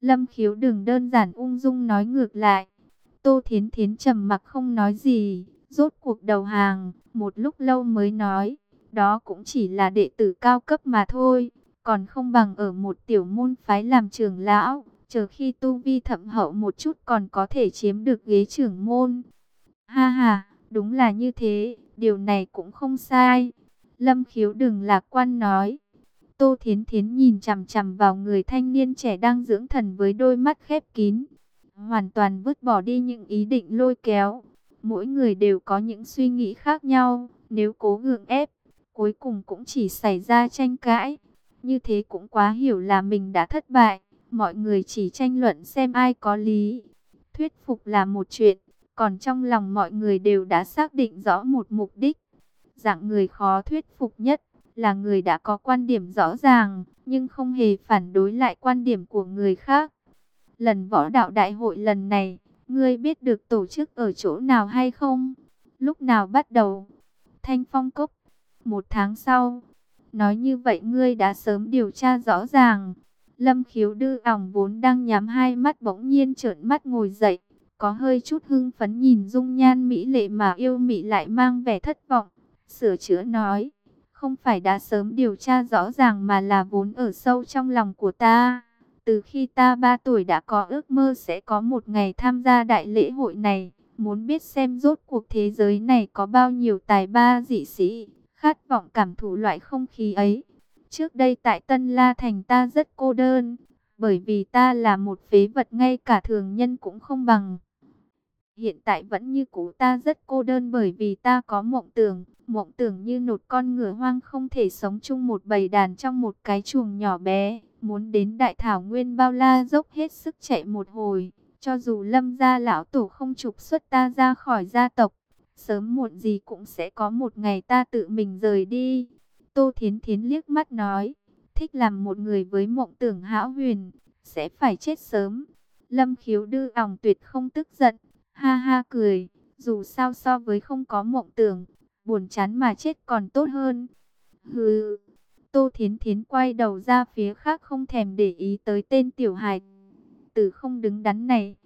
Lâm khiếu đừng đơn giản ung dung nói ngược lại. Tô Thiến Thiến trầm mặc không nói gì, rốt cuộc đầu hàng, một lúc lâu mới nói, đó cũng chỉ là đệ tử cao cấp mà thôi, còn không bằng ở một tiểu môn phái làm trưởng lão, chờ khi tu vi thậm hậu một chút còn có thể chiếm được ghế trưởng môn. Ha ha, đúng là như thế, điều này cũng không sai. Lâm khiếu đừng lạc quan nói. Tô Thiến Thiến nhìn chằm chằm vào người thanh niên trẻ đang dưỡng thần với đôi mắt khép kín. Hoàn toàn vứt bỏ đi những ý định lôi kéo. Mỗi người đều có những suy nghĩ khác nhau. Nếu cố gượng ép, cuối cùng cũng chỉ xảy ra tranh cãi. Như thế cũng quá hiểu là mình đã thất bại. Mọi người chỉ tranh luận xem ai có lý. Thuyết phục là một chuyện. Còn trong lòng mọi người đều đã xác định rõ một mục đích. Dạng người khó thuyết phục nhất là người đã có quan điểm rõ ràng, nhưng không hề phản đối lại quan điểm của người khác. Lần võ đạo đại hội lần này, ngươi biết được tổ chức ở chỗ nào hay không? Lúc nào bắt đầu? Thanh Phong Cốc. Một tháng sau. Nói như vậy ngươi đã sớm điều tra rõ ràng. Lâm khiếu đư ỏng vốn đang nhắm hai mắt bỗng nhiên trợn mắt ngồi dậy. Có hơi chút hưng phấn nhìn dung nhan mỹ lệ mà yêu mị lại mang vẻ thất vọng. Sửa chữa nói không phải đã sớm điều tra rõ ràng mà là vốn ở sâu trong lòng của ta. Từ khi ta 3 tuổi đã có ước mơ sẽ có một ngày tham gia đại lễ hội này, muốn biết xem rốt cuộc thế giới này có bao nhiêu tài ba dị sĩ, khát vọng cảm thụ loại không khí ấy. Trước đây tại Tân La Thành ta rất cô đơn, bởi vì ta là một phế vật ngay cả thường nhân cũng không bằng. Hiện tại vẫn như cũ ta rất cô đơn bởi vì ta có mộng tưởng, mộng tưởng như nột con ngựa hoang không thể sống chung một bầy đàn trong một cái chuồng nhỏ bé, muốn đến đại thảo nguyên bao la dốc hết sức chạy một hồi, cho dù lâm gia lão tổ không trục xuất ta ra khỏi gia tộc, sớm muộn gì cũng sẽ có một ngày ta tự mình rời đi. Tô Thiến Thiến liếc mắt nói, thích làm một người với mộng tưởng hão huyền, sẽ phải chết sớm. Lâm khiếu đư ỏng tuyệt không tức giận, ha ha cười, dù sao so với không có mộng tưởng, buồn chán mà chết còn tốt hơn. Hừ, Tô Thiến Thiến quay đầu ra phía khác không thèm để ý tới tên tiểu hài tử không đứng đắn này.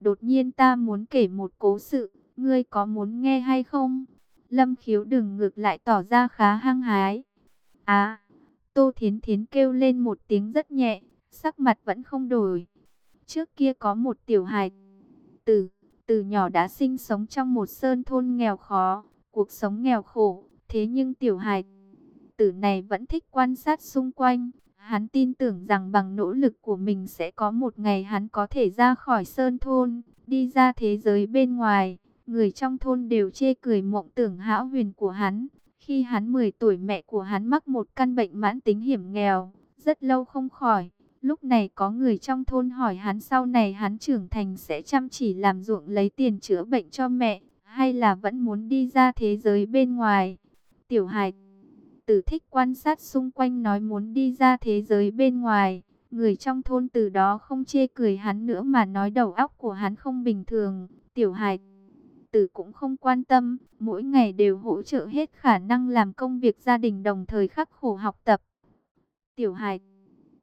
Đột nhiên ta muốn kể một cố sự, ngươi có muốn nghe hay không? Lâm khiếu đừng ngược lại tỏ ra khá hăng hái. À, Tô Thiến Thiến kêu lên một tiếng rất nhẹ, sắc mặt vẫn không đổi. Trước kia có một tiểu hài tử, từ nhỏ đã sinh sống trong một sơn thôn nghèo khó, cuộc sống nghèo khổ, thế nhưng tiểu hài tử này vẫn thích quan sát xung quanh. Hắn tin tưởng rằng bằng nỗ lực của mình sẽ có một ngày hắn có thể ra khỏi sơn thôn, đi ra thế giới bên ngoài. Người trong thôn đều chê cười mộng tưởng hão huyền của hắn. Khi hắn 10 tuổi mẹ của hắn mắc một căn bệnh mãn tính hiểm nghèo, rất lâu không khỏi. Lúc này có người trong thôn hỏi hắn sau này hắn trưởng thành sẽ chăm chỉ làm ruộng lấy tiền chữa bệnh cho mẹ hay là vẫn muốn đi ra thế giới bên ngoài. Tiểu Hải tử thích quan sát xung quanh nói muốn đi ra thế giới bên ngoài. Người trong thôn từ đó không chê cười hắn nữa mà nói đầu óc của hắn không bình thường. Tiểu Hải tử cũng không quan tâm, mỗi ngày đều hỗ trợ hết khả năng làm công việc gia đình đồng thời khắc khổ học tập. Tiểu Hải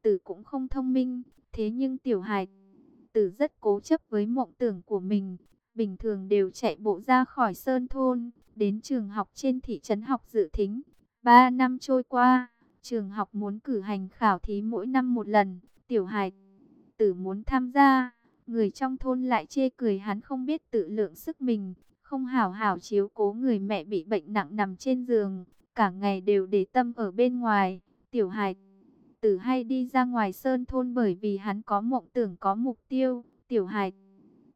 tử cũng không thông minh, thế nhưng Tiểu hài tử rất cố chấp với mộng tưởng của mình, bình thường đều chạy bộ ra khỏi sơn thôn, đến trường học trên thị trấn học dự thính. Ba năm trôi qua, trường học muốn cử hành khảo thí mỗi năm một lần, tiểu hài tử muốn tham gia, người trong thôn lại chê cười hắn không biết tự lượng sức mình, không hảo hảo chiếu cố người mẹ bị bệnh nặng nằm trên giường, cả ngày đều để tâm ở bên ngoài, tiểu hài tử hay đi ra ngoài sơn thôn bởi vì hắn có mộng tưởng có mục tiêu, tiểu hài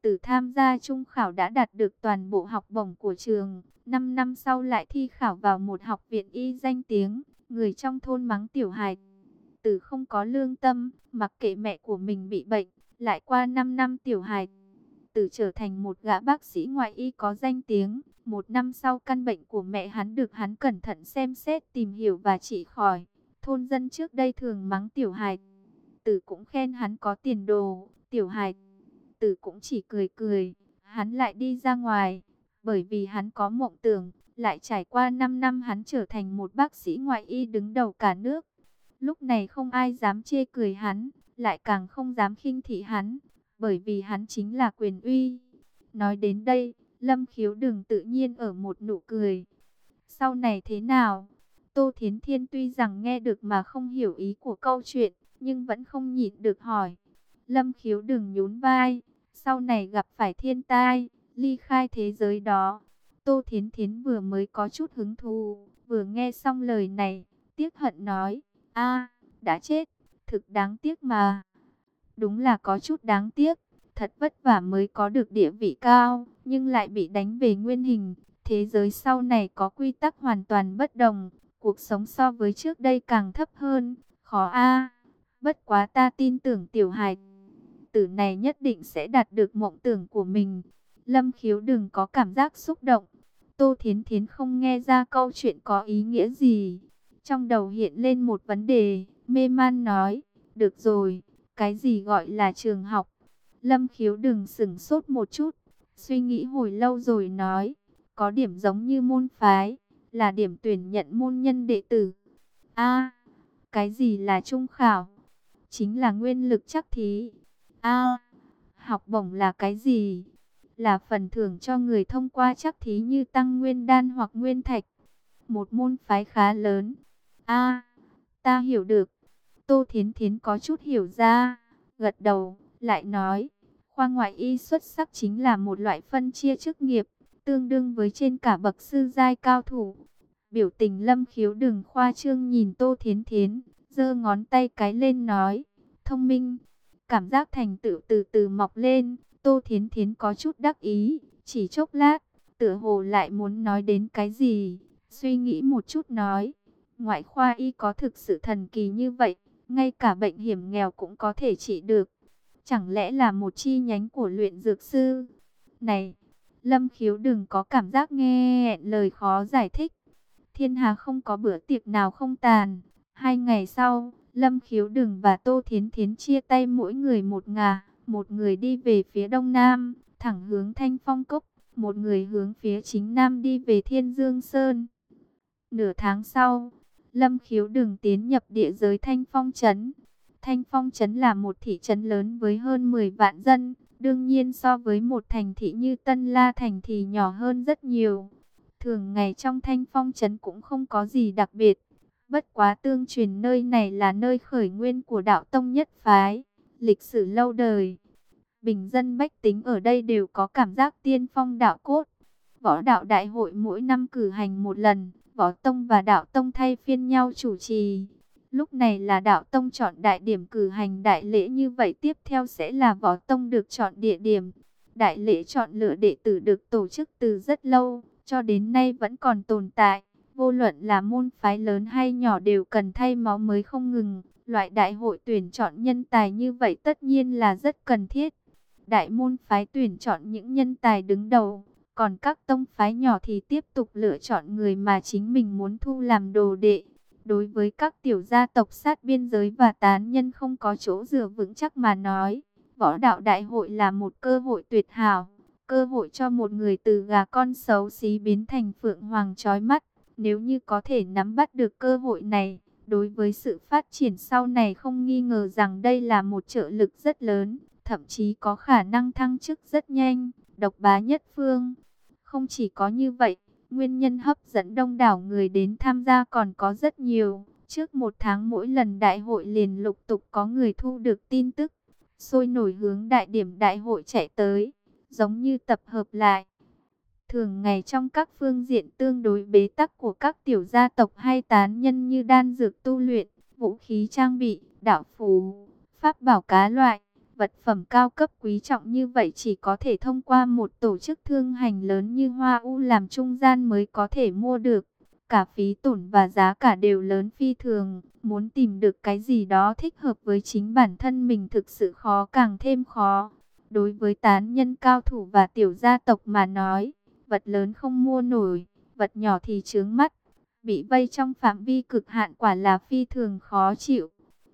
tử tham gia trung khảo đã đạt được toàn bộ học bổng của trường. 5 năm sau lại thi khảo vào một học viện y danh tiếng. Người trong thôn mắng tiểu hài tử không có lương tâm, mặc kệ mẹ của mình bị bệnh. Lại qua 5 năm tiểu hài tử trở thành một gã bác sĩ ngoại y có danh tiếng. Một năm sau căn bệnh của mẹ hắn được hắn cẩn thận xem xét tìm hiểu và trị khỏi. Thôn dân trước đây thường mắng tiểu hài tử cũng khen hắn có tiền đồ. Tiểu hài tử cũng chỉ cười cười, hắn lại đi ra ngoài, bởi vì hắn có mộng tưởng, lại trải qua 5 năm hắn trở thành một bác sĩ ngoại y đứng đầu cả nước. Lúc này không ai dám chê cười hắn, lại càng không dám khinh thị hắn, bởi vì hắn chính là quyền uy. Nói đến đây, Lâm khiếu đừng tự nhiên ở một nụ cười. Sau này thế nào? Tô Thiến Thiên tuy rằng nghe được mà không hiểu ý của câu chuyện, nhưng vẫn không nhịn được hỏi. Lâm khiếu đừng nhún vai, sau này gặp phải thiên tai, ly khai thế giới đó. Tô Thiến Thiến vừa mới có chút hứng thú, vừa nghe xong lời này, tiếc hận nói, a đã chết, thực đáng tiếc mà. Đúng là có chút đáng tiếc, thật vất vả mới có được địa vị cao, nhưng lại bị đánh về nguyên hình. Thế giới sau này có quy tắc hoàn toàn bất đồng, cuộc sống so với trước đây càng thấp hơn, khó a. Bất quá ta tin tưởng tiểu hài tử này nhất định sẽ đạt được mộng tưởng của mình. Lâm khiếu đừng có cảm giác xúc động. Tô Thiến Thiến không nghe ra câu chuyện có ý nghĩa gì. Trong đầu hiện lên một vấn đề, mê man nói, được rồi, cái gì gọi là trường học? Lâm khiếu đừng sửng sốt một chút, suy nghĩ hồi lâu rồi nói, có điểm giống như môn phái, là điểm tuyển nhận môn nhân đệ tử. A, cái gì là trung khảo? Chính là nguyên lực chắc thí. A, học bổng là cái gì? Là phần thưởng cho người thông qua chắc thí như tăng nguyên đan hoặc nguyên thạch. Một môn phái khá lớn. A, ta hiểu được. Tô Thiến Thiến có chút hiểu ra, gật đầu, lại nói, khoa ngoại y xuất sắc chính là một loại phân chia chức nghiệp, tương đương với trên cả bậc sư giai cao thủ. Biểu tình lâm khiếu đừng khoa trương nhìn Tô Thiến Thiến, giơ ngón tay cái lên nói, thông minh, cảm giác thành tựu từ từ mọc lên, Tô Thiến Thiến có chút đắc ý, chỉ chốc lát, tựa hồ lại muốn nói đến cái gì, suy nghĩ một chút nói, ngoại khoa y có thực sự thần kỳ như vậy, ngay cả bệnh hiểm nghèo cũng có thể trị được. Chẳng lẽ là một chi nhánh của luyện dược sư? Này, Lâm Khiếu đừng có cảm giác nghe lời khó giải thích. Thiên Hà không có bữa tiệc nào không tàn. Hai ngày sau, Lâm Khiếu đừng và Tô Thiến Thiến chia tay mỗi người một ngả. Một người đi về phía đông nam, thẳng hướng Thanh Phong Cốc. Một người hướng phía chính nam đi về Thiên Dương Sơn. Nửa tháng sau, Lâm Khiếu đừng tiến nhập địa giới Thanh Phong Trấn. Thanh Phong Trấn là một thị trấn lớn với hơn 10 vạn dân. Đương nhiên so với một thành thị như Tân La Thành thì nhỏ hơn rất nhiều. Thường ngày trong Thanh Phong Trấn cũng không có gì đặc biệt. Bất quá tương truyền nơi này là nơi khởi nguyên của đạo tông nhất phái. Lịch sử lâu đời. Bình dân bách tính ở đây đều có cảm giác tiên phong đạo cốt. Võ đạo đại hội mỗi năm cử hành một lần Võ Tông và Đạo Tông thay phiên nhau chủ trì. Lúc này là Đạo Tông chọn đại điểm cử hành đại lễ như vậy tiếp theo sẽ là Võ Tông được chọn địa điểm. Đại lễ chọn lựa đệ tử được tổ chức từ rất lâu, cho đến nay vẫn còn tồn tại. Vô luận là môn phái lớn hay nhỏ đều cần thay máu mới không ngừng. Loại đại hội tuyển chọn nhân tài như vậy tất nhiên là rất cần thiết. Đại môn phái tuyển chọn những nhân tài đứng đầu, còn các tông phái nhỏ thì tiếp tục lựa chọn người mà chính mình muốn thu làm đồ đệ. Đối với các tiểu gia tộc sát biên giới và tán nhân không có chỗ dựa vững chắc mà nói, võ đạo đại hội là một cơ hội tuyệt hảo, cơ hội cho một người từ gà con xấu xí biến thành phượng hoàng trói mắt. Nếu như có thể nắm bắt được cơ hội này, đối với sự phát triển sau này không nghi ngờ rằng đây là một trợ lực rất lớn, thậm chí có khả năng thăng chức rất nhanh, độc bá nhất phương. Không chỉ có như vậy, nguyên nhân hấp dẫn đông đảo người đến tham gia còn có rất nhiều. Trước một tháng mỗi lần đại hội liền lục tục có người thu được tin tức, sôi nổi hướng đại điểm đại hội chạy tới, giống như tập hợp lại. Thường ngày trong các phương diện tương đối bế tắc của các tiểu gia tộc hay tán nhân như đan dược tu luyện, vũ khí trang bị, đạo phù, pháp bảo cá loại, vật phẩm cao cấp quý trọng như vậy chỉ có thể thông qua một tổ chức thương hành lớn như Hoa U làm trung gian mới có thể mua được. Cả phí tổn và giá cả đều lớn phi thường, muốn tìm được cái gì đó thích hợp với chính bản thân mình thực sự khó càng thêm khó. Đối với tán nhân cao thủ và tiểu gia tộc mà nói, vật lớn không mua nổi, vật nhỏ thì chướng mắt. Bị vây trong phạm vi cực hạn quả là phi thường khó chịu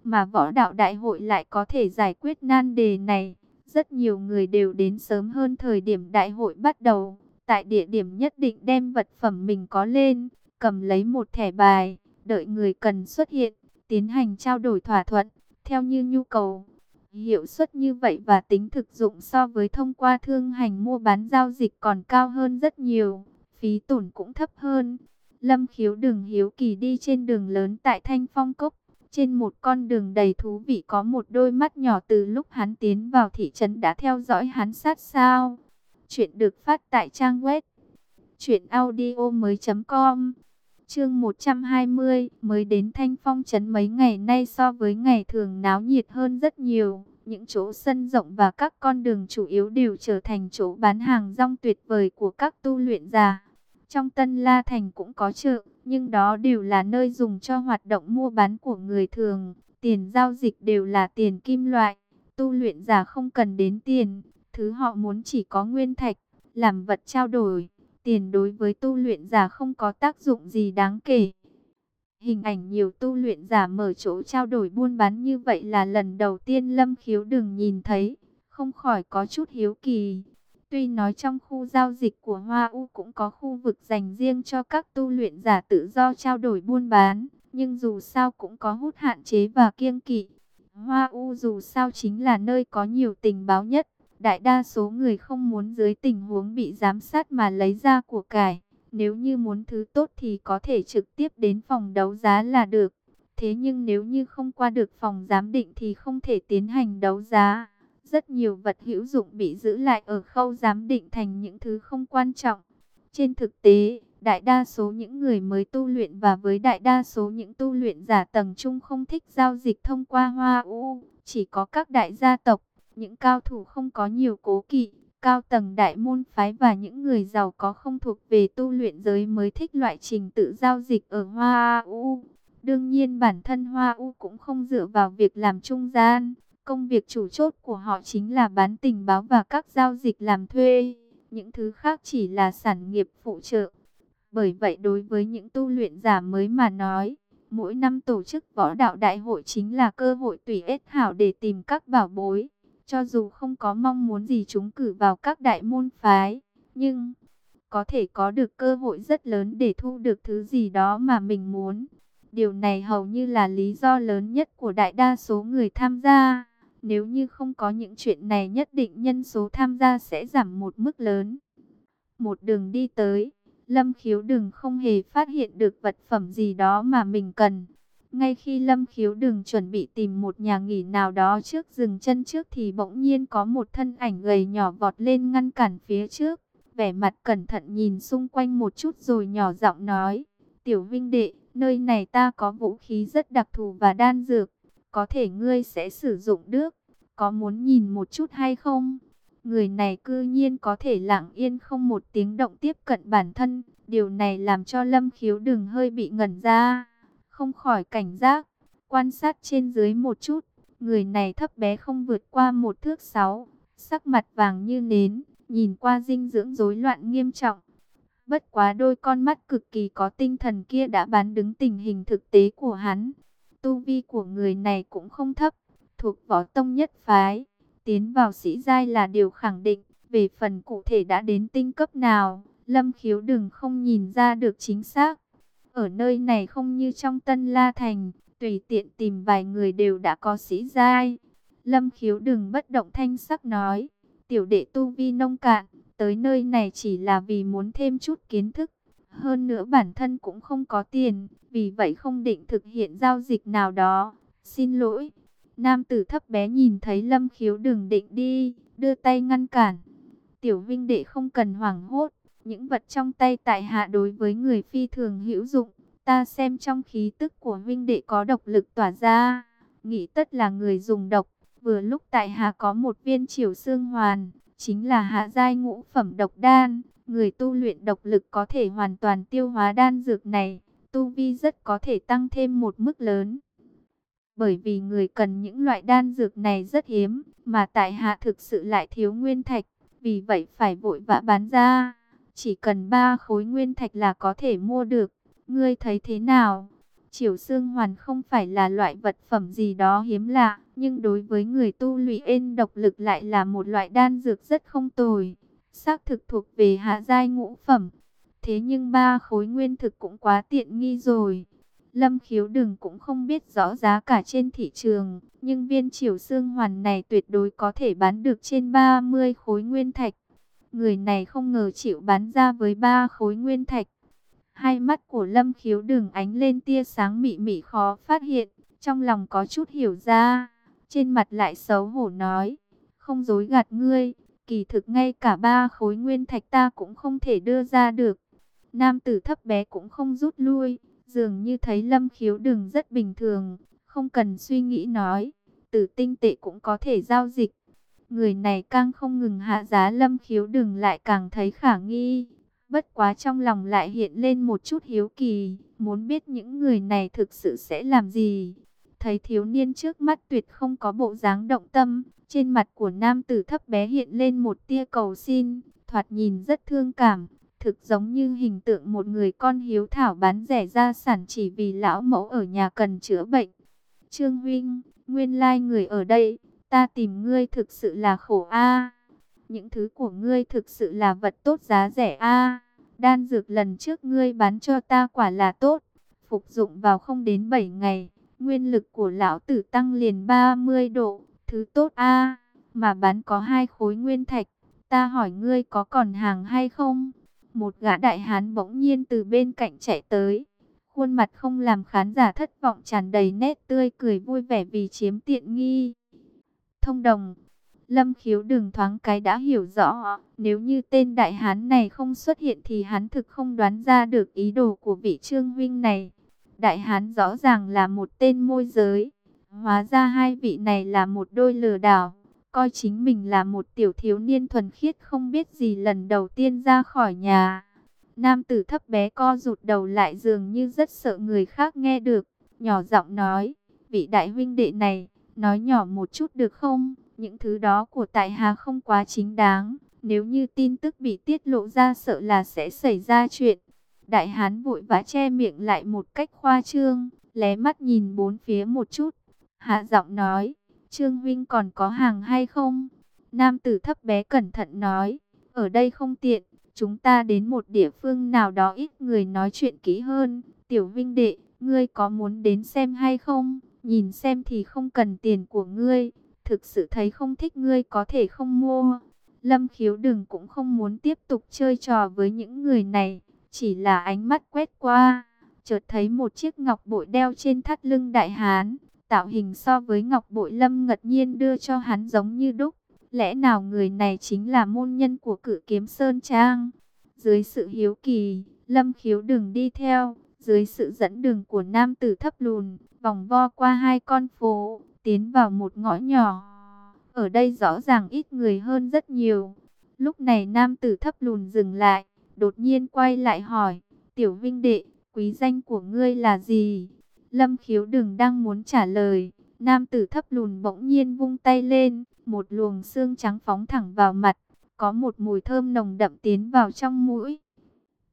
mà võ đạo đại hội lại có thể giải quyết nan đề này. Rất nhiều người đều đến sớm hơn thời điểm đại hội bắt đầu, tại địa điểm nhất định đem vật phẩm mình có lên, cầm lấy một thẻ bài, đợi người cần xuất hiện, tiến hành trao đổi thỏa thuận, theo như nhu cầu. Hiệu suất như vậy và tính thực dụng so với thông qua thương hành mua bán giao dịch còn cao hơn rất nhiều, phí tổn cũng thấp hơn. Lâm khiếu đường hiếu kỳ đi trên đường lớn tại Thanh Phong Cốc. Trên một con đường đầy thú vị có một đôi mắt nhỏ từ lúc hắn tiến vào thị trấn đã theo dõi hắn sát sao. Chuyện được phát tại trang web truyệnaudiomoi.com. Chương 120, mới đến Thanh Phong trấn mấy ngày nay so với ngày thường náo nhiệt hơn rất nhiều. Những chỗ sân rộng và các con đường chủ yếu đều trở thành chỗ bán hàng rong tuyệt vời của các tu luyện giả. Trong Tân La Thành cũng có chợ, nhưng đó đều là nơi dùng cho hoạt động mua bán của người thường. Tiền giao dịch đều là tiền kim loại. Tu luyện giả không cần đến tiền, thứ họ muốn chỉ có nguyên thạch, làm vật trao đổi. Tiền đối với tu luyện giả không có tác dụng gì đáng kể. Hình ảnh nhiều tu luyện giả mở chỗ trao đổi buôn bán như vậy là lần đầu tiên Lâm Khiếu đừng nhìn thấy, không khỏi có chút hiếu kỳ. Tuy nói trong khu giao dịch của Hoa U cũng có khu vực dành riêng cho các tu luyện giả tự do trao đổi buôn bán, nhưng dù sao cũng có hút hạn chế và kiêng kỵ. Hoa U dù sao chính là nơi có nhiều tình báo nhất. Đại đa số người không muốn dưới tình huống bị giám sát mà lấy ra của cải. Nếu như muốn thứ tốt thì có thể trực tiếp đến phòng đấu giá là được. Thế nhưng nếu như không qua được phòng giám định thì không thể tiến hành đấu giá. Rất nhiều vật hữu dụng bị giữ lại ở khâu giám định thành những thứ không quan trọng. Trên thực tế, đại đa số những người mới tu luyện và với đại đa số những tu luyện giả tầng trung không thích giao dịch thông qua hoa u. Chỉ có các đại gia tộc, những cao thủ không có nhiều cố kỵ, cao tầng đại môn phái và những người giàu có không thuộc về tu luyện giới mới thích loại trình tự giao dịch ở Hoa U. Đương nhiên bản thân Hoa U cũng không dựa vào việc làm trung gian. Công việc chủ chốt của họ chính là bán tình báo và các giao dịch làm thuê. Những thứ khác chỉ là sản nghiệp phụ trợ. Bởi vậy đối với những tu luyện giả mới mà nói, mỗi năm tổ chức võ đạo đại hội chính là cơ hội tùy ết hảo để tìm các bảo bối. Cho dù không có mong muốn gì chúng cử vào các đại môn phái, nhưng có thể có được cơ hội rất lớn để thu được thứ gì đó mà mình muốn. Điều này hầu như là lý do lớn nhất của đại đa số người tham gia. Nếu như không có những chuyện này nhất định nhân số tham gia sẽ giảm một mức lớn. Một đường đi tới, Lâm Khiếu đừng không hề phát hiện được vật phẩm gì đó mà mình cần. Ngay khi Lâm Khiếu đừng chuẩn bị tìm một nhà nghỉ nào đó trước dừng chân trước thì bỗng nhiên có một thân ảnh gầy nhỏ vọt lên ngăn cản phía trước. Vẻ mặt cẩn thận nhìn xung quanh một chút rồi nhỏ giọng nói. Tiểu Vinh Đệ, nơi này ta có vũ khí rất đặc thù và đan dược. Có thể ngươi sẽ sử dụng được. Có muốn nhìn một chút hay không? Người này cư nhiên có thể lặng yên không một tiếng động tiếp cận bản thân. Điều này làm cho Lâm Khiếu đừng hơi bị ngẩn ra không khỏi cảnh giác, quan sát trên dưới một chút, người này thấp bé không vượt qua một thước sáu, sắc mặt vàng như nến, nhìn qua dinh dưỡng rối loạn nghiêm trọng. Bất quá đôi con mắt cực kỳ có tinh thần kia đã bán đứng tình hình thực tế của hắn. Tu vi của người này cũng không thấp, thuộc võ tông nhất phái, tiến vào sĩ giai là điều khẳng định, về phần cụ thể đã đến tinh cấp nào, Lâm Khiếu đừng không nhìn ra được chính xác. Ở nơi này không như trong Tân La Thành, tùy tiện tìm vài người đều đã có sĩ giai. Lâm khiếu đừng bất động thanh sắc nói, tiểu đệ tu vi nông cạn, tới nơi này chỉ là vì muốn thêm chút kiến thức. Hơn nữa bản thân cũng không có tiền, vì vậy không định thực hiện giao dịch nào đó. Xin lỗi. Nam tử thấp bé nhìn thấy lâm khiếu đừng định đi, đưa tay ngăn cản. Tiểu vinh đệ không cần hoảng hốt, những vật trong tay tại hạ đối với người phi thường hữu dụng, ta xem trong khí tức của huynh đệ có độc lực tỏa ra, nghĩ tất là người dùng độc. Vừa lúc tại hạ có một viên triều xương hoàn, chính là hạ giai ngũ phẩm độc đan, người tu luyện độc lực có thể hoàn toàn tiêu hóa đan dược này, tu vi rất có thể tăng thêm một mức lớn. Bởi vì người cần những loại đan dược này rất hiếm, mà tại hạ thực sự lại thiếu nguyên thạch, vì vậy phải vội vã bán ra. Chỉ cần ba khối nguyên thạch là có thể mua được. Ngươi thấy thế nào? Triều xương hoàn không phải là loại vật phẩm gì đó hiếm lạ, nhưng đối với người tu luyện ên độc lực lại là một loại đan dược rất không tồi. Xác thực thuộc về hạ giai ngũ phẩm. Thế nhưng ba khối nguyên thực cũng quá tiện nghi rồi. Lâm khiếu đừng cũng không biết rõ giá cả trên thị trường, nhưng viên triều xương hoàn này tuyệt đối có thể bán được trên 30 khối nguyên thạch. Người này không ngờ chịu bán ra với ba khối nguyên thạch. Hai mắt của Lâm khiếu đừng ánh lên tia sáng mị mị khó phát hiện, trong lòng có chút hiểu ra. Trên mặt lại xấu hổ nói, không dối gạt ngươi, kỳ thực ngay cả ba khối nguyên thạch ta cũng không thể đưa ra được. Nam tử thấp bé cũng không rút lui, dường như thấy lâm khiếu đừng rất bình thường, không cần suy nghĩ nói, tử tinh tệ cũng có thể giao dịch. Người này càng không ngừng hạ giá lâm khiếu đừng lại càng thấy khả nghi, bất quá trong lòng lại hiện lên một chút hiếu kỳ, muốn biết những người này thực sự sẽ làm gì. Thấy thiếu niên trước mắt tuyệt không có bộ dáng động tâm, trên mặt của nam tử thấp bé hiện lên một tia cầu xin, thoạt nhìn rất thương cảm, thực giống như hình tượng một người con hiếu thảo bán rẻ gia sản chỉ vì lão mẫu ở nhà cần chữa bệnh. Trương Huynh, nguyên lai người ở đây, ta tìm ngươi thực sự là khổ a. Những thứ của ngươi thực sự là vật tốt giá rẻ a. Đan dược lần trước ngươi bán cho ta quả là tốt, phục dụng vào không đến 7 ngày, nguyên lực của lão tử tăng liền 30 độ, thứ tốt a, mà bán có hai khối nguyên thạch, ta hỏi ngươi có còn hàng hay không? Một gã đại hán bỗng nhiên từ bên cạnh chạy tới. Khuôn mặt không làm khán giả thất vọng tràn đầy nét tươi cười vui vẻ vì chiếm tiện nghi. Thông đồng. Lâm khiếu đường thoáng cái đã hiểu rõ. Nếu như tên đại hán này không xuất hiện thì hắn thực không đoán ra được ý đồ của vị trương huynh này. Đại hán rõ ràng là một tên môi giới. Hóa ra hai vị này là một đôi lừa đảo coi chính mình là một tiểu thiếu niên thuần khiết không biết gì lần đầu tiên ra khỏi nhà. Nam tử thấp bé co rụt đầu lại dường như rất sợ người khác nghe được, nhỏ giọng nói, vị đại huynh đệ này, nói nhỏ một chút được không? Những thứ đó của tại Hà không quá chính đáng, nếu như tin tức bị tiết lộ ra sợ là sẽ xảy ra chuyện. Đại hán vội vã che miệng lại một cách khoa trương, lé mắt nhìn bốn phía một chút, hạ giọng nói, Trương Vinh còn có hàng hay không? Nam tử thấp bé cẩn thận nói, ở đây không tiện, chúng ta đến một địa phương nào đó ít người nói chuyện kỹ hơn. Tiểu Vinh đệ, ngươi có muốn đến xem hay không? Nhìn xem thì không cần tiền của ngươi, thực sự thấy không thích ngươi có thể không mua. Lâm khiếu đừng cũng không muốn tiếp tục chơi trò với những người này, chỉ là ánh mắt quét qua, chợt thấy một chiếc ngọc bội đeo trên thắt lưng đại hán, Tạo hình so với ngọc bội lâm ngật nhiên đưa cho hắn giống như đúc. Lẽ nào người này chính là môn nhân của cử kiếm Sơn Trang? Dưới sự hiếu kỳ, lâm khiếu đừng đi theo. Dưới sự dẫn đường của nam tử thấp lùn, vòng vo qua hai con phố, tiến vào một ngõ nhỏ. Ở đây rõ ràng ít người hơn rất nhiều. Lúc này nam tử thấp lùn dừng lại, đột nhiên quay lại hỏi, tiểu vinh đệ, quý danh của ngươi là gì? Lâm khiếu đừng đang muốn trả lời. Nam tử thấp lùn bỗng nhiên vung tay lên. Một luồng xương trắng phóng thẳng vào mặt. Có một mùi thơm nồng đậm tiến vào trong mũi.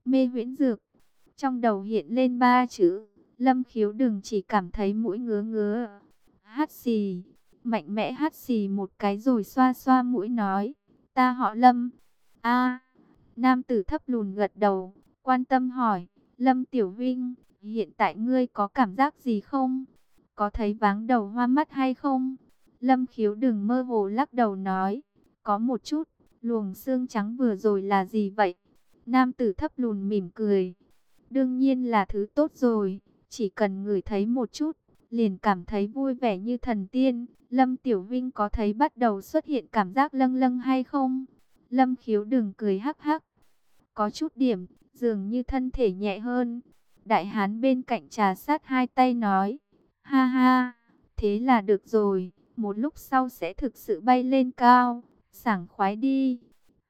Mê huyễn dược. Trong đầu hiện lên ba chữ. Lâm khiếu đừng chỉ cảm thấy mũi ngứa ngứa. Hát xì. Mạnh mẽ hát xì một cái rồi xoa xoa mũi nói. Ta họ Lâm. a Nam tử thấp lùn gật đầu. Quan tâm hỏi. Lâm Tiểu Vinh Hiện tại ngươi có cảm giác gì không? Có thấy váng đầu hoa mắt hay không? Lâm khiếu đừng mơ hồ lắc đầu nói. Có một chút, luồng xương trắng vừa rồi là gì vậy? Nam tử thấp lùn mỉm cười. Đương nhiên là thứ tốt rồi, chỉ cần ngửi thấy một chút, liền cảm thấy vui vẻ như thần tiên. Lâm Tiểu Vinh có thấy bắt đầu xuất hiện cảm giác lâng lâng hay không? Lâm khiếu đừng cười hắc hắc. Có chút điểm, dường như thân thể nhẹ hơn. Đại hán bên cạnh trà sát hai tay nói, ha ha, thế là được rồi, một lúc sau sẽ thực sự bay lên cao, sảng khoái đi.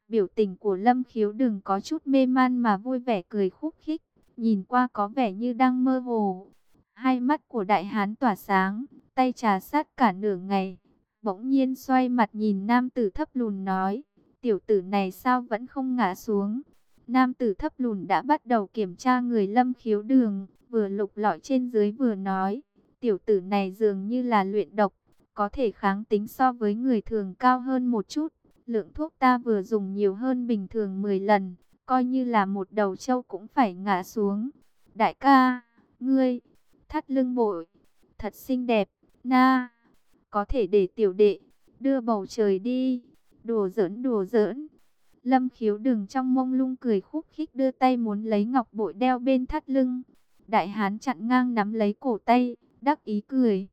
Biểu tình của Lâm Khiếu đừng có chút mê man mà vui vẻ cười khúc khích, nhìn qua có vẻ như đang mơ hồ. Hai mắt của đại hán tỏa sáng, tay trà sát cả nửa ngày, bỗng nhiên xoay mặt nhìn nam tử thấp lùn nói, tiểu tử này sao vẫn không ngã xuống. Nam tử thấp lùn đã bắt đầu kiểm tra người lâm khiếu đường, vừa lục lọi trên dưới vừa nói, tiểu tử này dường như là luyện độc, có thể kháng tính so với người thường cao hơn một chút. Lượng thuốc ta vừa dùng nhiều hơn bình thường 10 lần, coi như là một đầu trâu cũng phải ngã xuống. Đại ca, ngươi, thắt lưng bội. Thật xinh đẹp, na. Có thể để tiểu đệ, đưa bầu trời đi. Đùa giỡn đùa giỡn. Lâm khiếu đừng trong mông lung cười khúc khích đưa tay muốn lấy ngọc bội đeo bên thắt lưng. Đại hán chặn ngang nắm lấy cổ tay, đắc ý cười.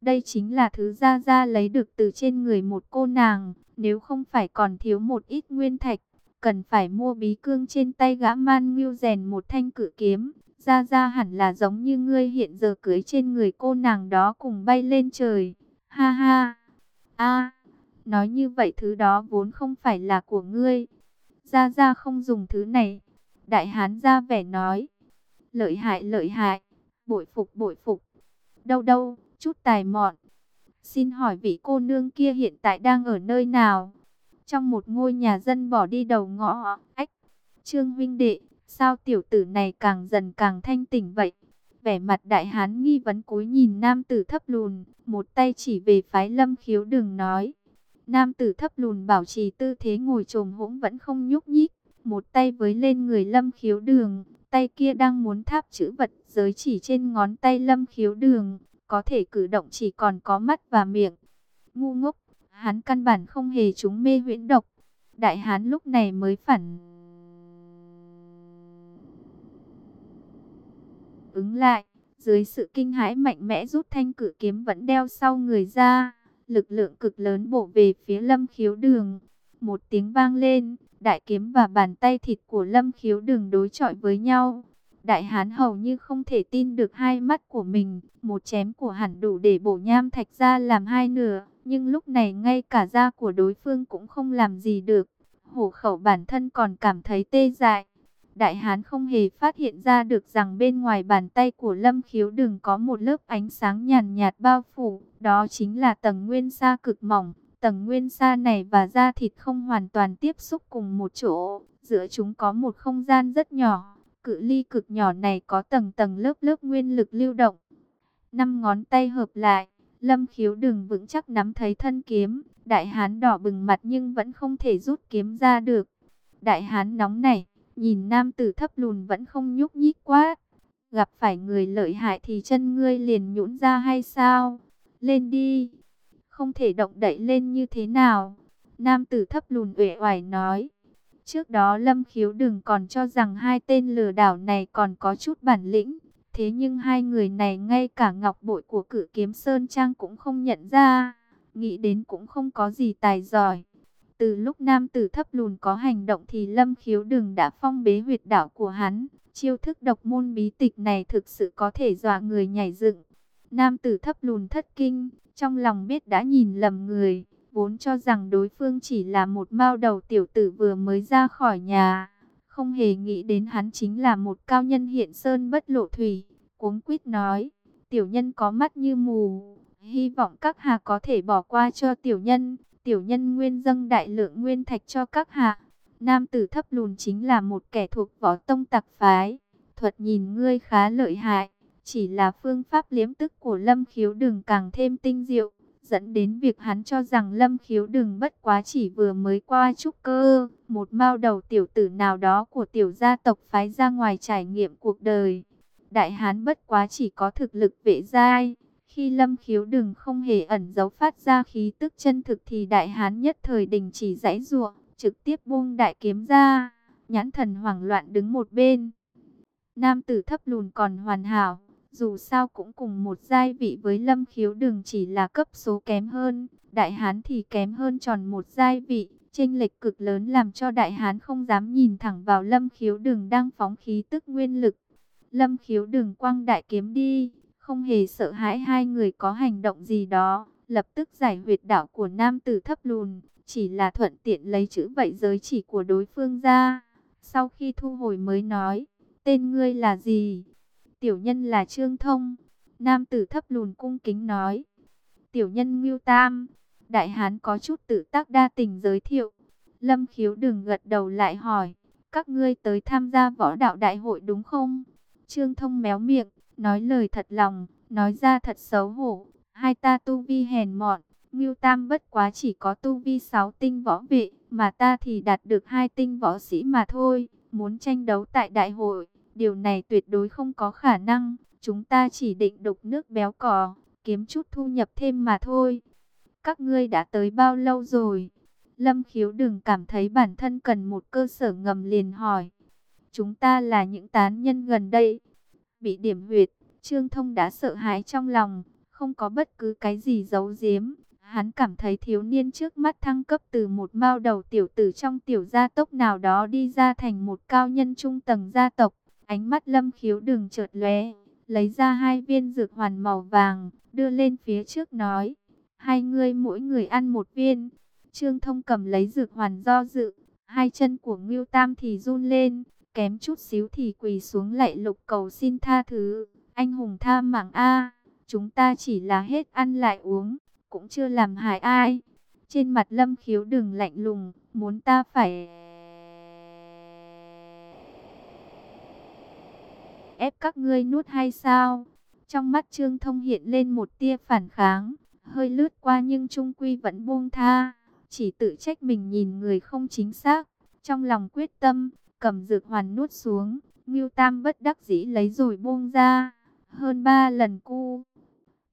Đây chính là thứ Gia Gia lấy được từ trên người một cô nàng, nếu không phải còn thiếu một ít nguyên thạch, cần phải mua bí cương trên tay gã man ngưu rèn một thanh cử kiếm. Gia Gia hẳn là giống như ngươi hiện giờ cưới trên người cô nàng đó cùng bay lên trời. Ha ha! a nói như vậy thứ đó vốn không phải là của ngươi. Gia Gia không dùng thứ này. Đại hán ra vẻ nói. Lợi hại lợi hại, bội phục bội phục. Đâu đâu, chút tài mọn. Xin hỏi vị cô nương kia hiện tại đang ở nơi nào? Trong một ngôi nhà dân bỏ đi đầu ngõ, ách. Trương Vinh Đệ, sao tiểu tử này càng dần càng thanh tỉnh vậy? Vẻ mặt đại hán nghi vấn cúi nhìn nam tử thấp lùn, một tay chỉ về phái lâm khiếu đừng nói. Nam tử thấp lùn bảo trì tư thế ngồi trồm hỗn vẫn không nhúc nhích, một tay với lên người lâm khiếu đường, tay kia đang muốn tháp chữ vật giới chỉ trên ngón tay lâm khiếu đường, có thể cử động chỉ còn có mắt và miệng. Ngu ngốc, hắn căn bản không hề trúng mê huyễn độc. Đại hán lúc này mới phản ứng lại, dưới sự kinh hãi mạnh mẽ rút thanh cử kiếm vẫn đeo sau người ra, lực lượng cực lớn bổ về phía lâm khiếu đường. Một tiếng vang lên, đại kiếm và bàn tay thịt của lâm khiếu đường đối chọi với nhau. Đại hán hầu như không thể tin được hai mắt của mình, một chém của hẳn đủ để bổ nham thạch ra làm hai nửa, nhưng lúc này ngay cả da của đối phương cũng không làm gì được. Hổ khẩu bản thân còn cảm thấy tê dại. Đại hán không hề phát hiện ra được rằng bên ngoài bàn tay của lâm khiếu đừng có một lớp ánh sáng nhàn nhạt bao phủ, đó chính là tầng nguyên sa cực mỏng. Tầng nguyên sa này và da thịt không hoàn toàn tiếp xúc cùng một chỗ, giữa chúng có một không gian rất nhỏ cự ly cực nhỏ này có tầng tầng lớp lớp nguyên lực lưu động. Năm ngón tay hợp lại, lâm khiếu đừng vững chắc nắm thấy thân kiếm. Đại hán đỏ bừng mặt nhưng vẫn không thể rút kiếm ra được. Đại hán nóng này, nhìn nam tử thấp lùn vẫn không nhúc nhích quá. Gặp phải người lợi hại thì chân ngươi liền nhũn ra hay sao? Lên đi! Không thể động đậy lên như thế nào? Nam tử thấp lùn uể oải nói. Trước đó Lâm Khiếu đừng còn cho rằng hai tên lừa đảo này còn có chút bản lĩnh. Thế nhưng hai người này ngay cả ngọc bội của cử kiếm Sơn Trang cũng không nhận ra. Nghĩ đến cũng không có gì tài giỏi. Từ lúc nam tử thấp lùn có hành động thì Lâm Khiếu đừng đã phong bế huyệt đảo của hắn. Chiêu thức độc môn bí tịch này thực sự có thể dọa người nhảy dựng. Nam tử thấp lùn thất kinh, trong lòng biết đã nhìn lầm người vốn cho rằng đối phương chỉ là một mao đầu tiểu tử vừa mới ra khỏi nhà. Không hề nghĩ đến hắn chính là một cao nhân hiện sơn bất lộ thủy. Cuống quýt nói, tiểu nhân có mắt như mù, hy vọng các hạ có thể bỏ qua cho tiểu nhân. Tiểu nhân nguyên dâng đại lượng nguyên thạch cho các hạ. Nam tử thấp lùn chính là một kẻ thuộc võ tông tặc phái. Thuật nhìn ngươi khá lợi hại, chỉ là phương pháp liếm tức của lâm khiếu đừng càng thêm tinh diệu dẫn đến việc hắn cho rằng Lâm Khiếu đừng bất quá chỉ vừa mới qua trúc cơ, một mao đầu tiểu tử nào đó của tiểu gia tộc phái ra ngoài trải nghiệm cuộc đời. Đại hán bất quá chỉ có thực lực vệ giai, khi Lâm Khiếu đừng không hề ẩn giấu phát ra khí tức chân thực thì đại hán nhất thời đình chỉ giãy ruộng, trực tiếp buông đại kiếm ra, nhãn thần hoảng loạn đứng một bên. Nam tử thấp lùn còn hoàn hảo, dù sao cũng cùng một giai vị với lâm khiếu đừng chỉ là cấp số kém hơn. Đại hán thì kém hơn tròn một giai vị. Chênh lệch cực lớn làm cho đại hán không dám nhìn thẳng vào lâm khiếu đừng đang phóng khí tức nguyên lực. Lâm khiếu đừng quăng đại kiếm đi. Không hề sợ hãi hai người có hành động gì đó. Lập tức giải huyệt đảo của nam tử thấp lùn. Chỉ là thuận tiện lấy chữ vậy giới chỉ của đối phương ra. Sau khi thu hồi mới nói. Tên ngươi là gì? Tiểu nhân là Trương Thông. Nam tử thấp lùn cung kính nói. Tiểu nhân Ngưu Tam. Đại Hán có chút tự tác đa tình giới thiệu. Lâm khiếu đừng gật đầu lại hỏi. Các ngươi tới tham gia võ đạo đại hội đúng không? Trương Thông méo miệng, nói lời thật lòng, nói ra thật xấu hổ. Hai ta tu vi hèn mọn, Ngưu Tam bất quá chỉ có tu vi sáu tinh võ vệ, mà ta thì đạt được hai tinh võ sĩ mà thôi, muốn tranh đấu tại đại hội, Điều này tuyệt đối không có khả năng, Chúng ta chỉ định đục nước béo cò, kiếm chút thu nhập thêm mà thôi. Các ngươi đã tới bao lâu rồi? Lâm khiếu đừng cảm thấy bản thân cần một cơ sở ngầm liền hỏi. Chúng ta là những tán nhân gần đây. Bị điểm huyệt, Trương Thông đã sợ hãi trong lòng, không có bất cứ cái gì giấu giếm. Hắn cảm thấy thiếu niên trước mắt thăng cấp từ một mao đầu tiểu tử trong tiểu gia tộc nào đó đi ra thành một cao nhân trung tầng gia tộc. Ánh mắt lâm khiếu đừng chợt lóe, lấy ra hai viên dược hoàn màu vàng, đưa lên phía trước nói. Hai người mỗi người ăn một viên. Trương Thông cầm lấy dược hoàn do dự, hai chân của Ngưu Tam thì run lên, kém chút xíu thì quỳ xuống lạy lục cầu xin tha thứ. Anh hùng tha mạng A, chúng ta chỉ là hết ăn lại uống, cũng chưa làm hại ai. Trên mặt lâm khiếu đừng lạnh lùng, muốn ta phải... ép các ngươi nuốt hay sao? Trong mắt Trương Thông hiện lên một tia phản kháng, hơi lướt qua nhưng trung quy vẫn buông tha, chỉ tự trách mình nhìn người không chính xác, trong lòng quyết tâm, cầm dược hoàn nuốt xuống, Ngưu Tam bất đắc dĩ lấy rồi buông ra, hơn ba lần cu.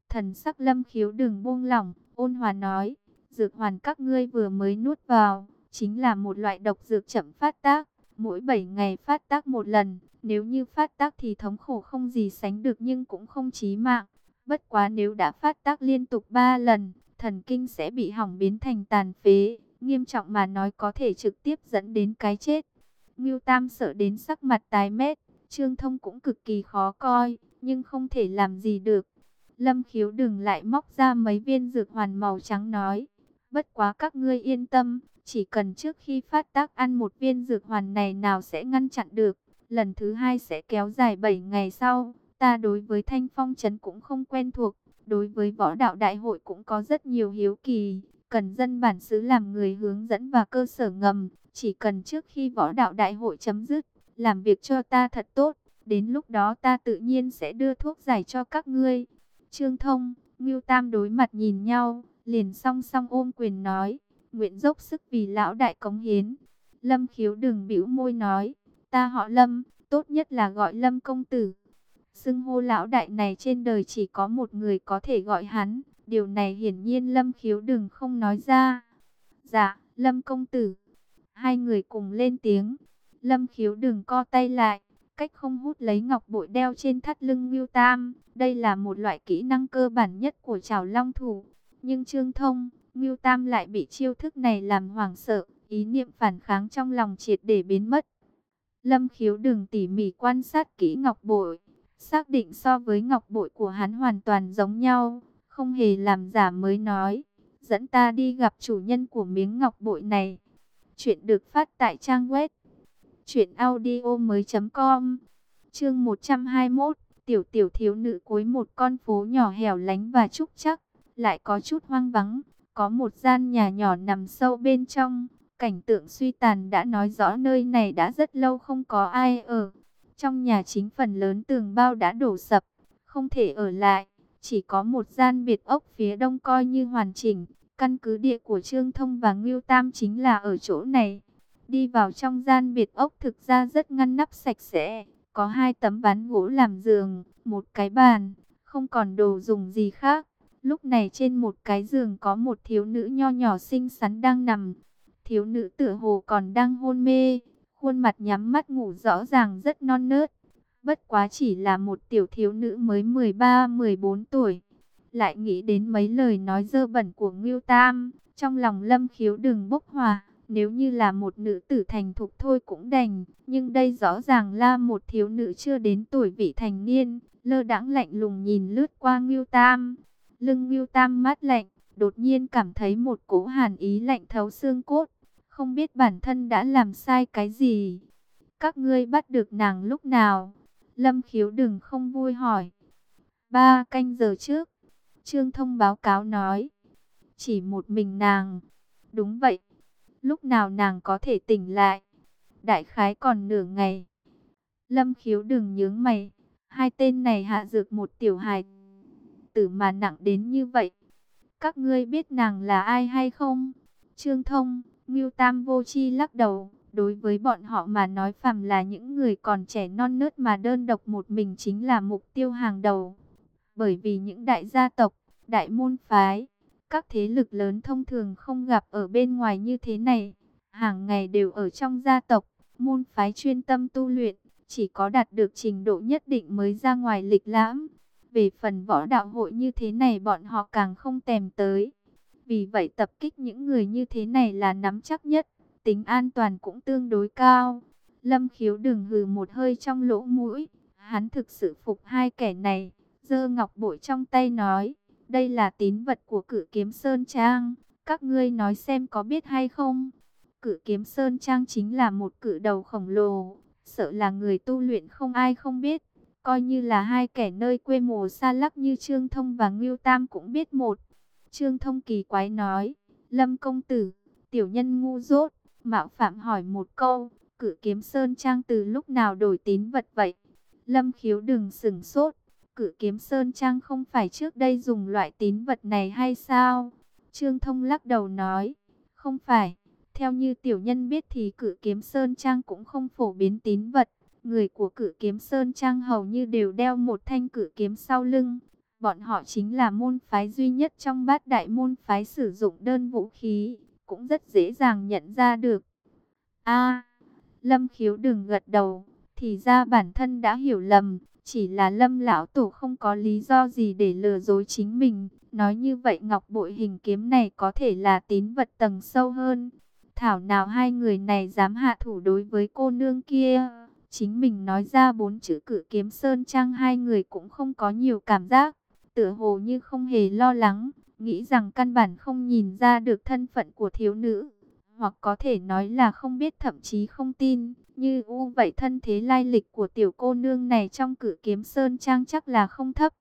Thần sắc lâm khiếu đừng buông lỏng, ôn hòa nói, dược hoàn các ngươi vừa mới nuốt vào, chính là một loại độc dược chậm phát tác, mỗi 7 ngày phát tác một lần, nếu như phát tác thì thống khổ không gì sánh được nhưng cũng không chí mạng. Bất quá nếu đã phát tác liên tục 3 lần, thần kinh sẽ bị hỏng biến thành tàn phế, nghiêm trọng mà nói có thể trực tiếp dẫn đến cái chết. Ngưu Tam sợ đến sắc mặt tái mét, Trương Thông cũng cực kỳ khó coi, nhưng không thể làm gì được. Lâm khiếu đừng lại móc ra mấy viên dược hoàn màu trắng nói, bất quá các ngươi yên tâm, chỉ cần trước khi phát tác ăn một viên dược hoàn này nào sẽ ngăn chặn được, lần thứ hai sẽ kéo dài 7 ngày sau. Ta đối với Thanh Phong Trấn cũng không quen thuộc, đối với võ đạo đại hội cũng có rất nhiều hiếu kỳ, cần dân bản xứ làm người hướng dẫn và cơ sở ngầm, chỉ cần trước khi võ đạo đại hội chấm dứt, làm việc cho ta thật tốt, đến lúc đó ta tự nhiên sẽ đưa thuốc giải cho các ngươi. Trương Thông, Ngưu Tam đối mặt nhìn nhau, liền song song ôm quyền nói, nguyện dốc sức vì lão đại cống hiến. Lâm khiếu đừng bĩu môi nói, ta họ Lâm, tốt nhất là gọi Lâm công tử. Xưng hô lão đại này trên đời chỉ có một người có thể gọi hắn, điều này hiển nhiên Lâm khiếu đừng không nói ra. Dạ, Lâm công tử. Hai người cùng lên tiếng. Lâm khiếu đừng co tay lại, cách không hút lấy ngọc bội đeo trên thắt lưng Ngưu Tam. Đây là một loại kỹ năng cơ bản nhất của trảo long thủ. Nhưng Trương Thông, Ngưu Tam lại bị chiêu thức này làm hoảng sợ, ý niệm phản kháng trong lòng triệt để biến mất. Lâm khiếu đừng tỉ mỉ quan sát kỹ ngọc bội, xác định so với ngọc bội của hắn hoàn toàn giống nhau, không hề làm giả mới nói, dẫn ta đi gặp chủ nhân của miếng ngọc bội này. Chuyện được phát tại trang web truyệnaudiomoi.com. Chương 121, tiểu tiểu thiếu nữ cuối một con phố nhỏ hẻo lánh và trúc chắc, lại có chút hoang vắng, có một gian nhà nhỏ nằm sâu bên trong, cảnh tượng suy tàn đã nói rõ nơi này đã rất lâu không có ai ở. Trong nhà chính phần lớn tường bao đã đổ sập, không thể ở lại, chỉ có một gian biệt ốc phía đông coi như hoàn chỉnh. Căn cứ địa của Trương Thông và Ngưu Tam chính là ở chỗ này. Đi vào trong gian biệt ốc thực ra rất ngăn nắp sạch sẽ, có hai tấm ván gỗ làm giường, một cái bàn, không còn đồ dùng gì khác. Lúc này trên một cái giường có một thiếu nữ nho nhỏ xinh xắn đang nằm. Thiếu nữ tựa hồ còn đang hôn mê, khuôn mặt nhắm mắt ngủ rõ ràng rất non nớt. Bất quá chỉ là một tiểu thiếu nữ mới 13-14 tuổi. Lại nghĩ đến mấy lời nói dơ bẩn của Ngưu Tam, trong lòng lâm khiếu đừng bốc hòa. Nếu như là một nữ tử thành thục thôi cũng đành, nhưng đây rõ ràng là một thiếu nữ chưa đến tuổi vị thành niên, lơ đãng lạnh lùng nhìn lướt qua Ngưu Tam. Lưng Ngưu Tam mát lạnh, đột nhiên cảm thấy một cỗ hàn ý lạnh thấu xương cốt, không biết bản thân đã làm sai cái gì. Các ngươi bắt được nàng lúc nào? Lâm khiếu đừng không vui hỏi. Ba canh giờ trước, Trương Thông báo cáo nói. Chỉ một mình nàng. Đúng vậy. Lúc nào nàng có thể tỉnh lại? Đại khái còn nửa ngày. Lâm khiếu đừng nhướng mày. Hai tên này hạ dược một tiểu hài tử mà nặng đến như vậy. Các ngươi biết nàng là ai hay không? Trương Thông, Ngưu Tam vô chi lắc đầu, Đối với bọn họ mà nói phàm là những người còn trẻ non nớt mà đơn độc một mình chính là mục tiêu hàng đầu. Bởi vì những đại gia tộc, đại môn phái, các thế lực lớn thông thường không gặp ở bên ngoài như thế này. Hàng ngày đều ở trong gia tộc, môn phái chuyên tâm tu luyện, chỉ có đạt được trình độ nhất định mới ra ngoài lịch lãm. Về phần võ đạo hội như thế này bọn họ càng không tèm tới. Vì vậy tập kích những người như thế này là nắm chắc nhất, tính an toàn cũng tương đối cao. Lâm khiếu đừng hừ một hơi trong lỗ mũi, hắn thực sự phục hai kẻ này, dơ ngọc bội trong tay nói, đây là tín vật của cử kiếm Sơn Trang, các ngươi nói xem có biết hay không? Cử kiếm Sơn Trang chính là một cử đầu khổng lồ, sợ là người tu luyện không ai không biết. Coi như là hai kẻ nơi quê mùa xa lắc như Trương Thông và Ngưu Tam cũng biết một. Trương Thông kỳ quái nói, Lâm công tử, tiểu nhân ngu dốt, mạo phạm hỏi một câu, cử kiếm Sơn Trang từ lúc nào đổi tín vật vậy? Lâm khiếu đừng sừng sốt, cử kiếm Sơn Trang không phải trước đây dùng loại tín vật này hay sao? Trương Thông lắc đầu nói, không phải, theo như tiểu nhân biết thì cử kiếm Sơn Trang cũng không phổ biến tín vật. Người của cử kiếm Sơn Trang hầu như đều đeo một thanh cử kiếm sau lưng. Bọn họ chính là môn phái duy nhất trong bát đại môn phái sử dụng đơn vũ khí. Cũng rất dễ dàng nhận ra được. a, Lâm khiếu đừng gật đầu. Thì ra bản thân đã hiểu lầm. Chỉ là lâm lão tổ không có lý do gì để lừa dối chính mình. Nói như vậy ngọc bội hình kiếm này có thể là tín vật tầng sâu hơn. Thảo nào hai người này dám hạ thủ đối với cô nương kia. Chính mình nói ra bốn chữ cử kiếm sơn trang, hai người cũng không có nhiều cảm giác. Tựa hồ như không hề lo lắng. Nghĩ rằng căn bản không nhìn ra được thân phận của thiếu nữ. Hoặc có thể nói là không biết, thậm chí không tin. Như u vậy thân thế lai lịch của tiểu cô nương này trong cử kiếm sơn trang chắc là không thấp.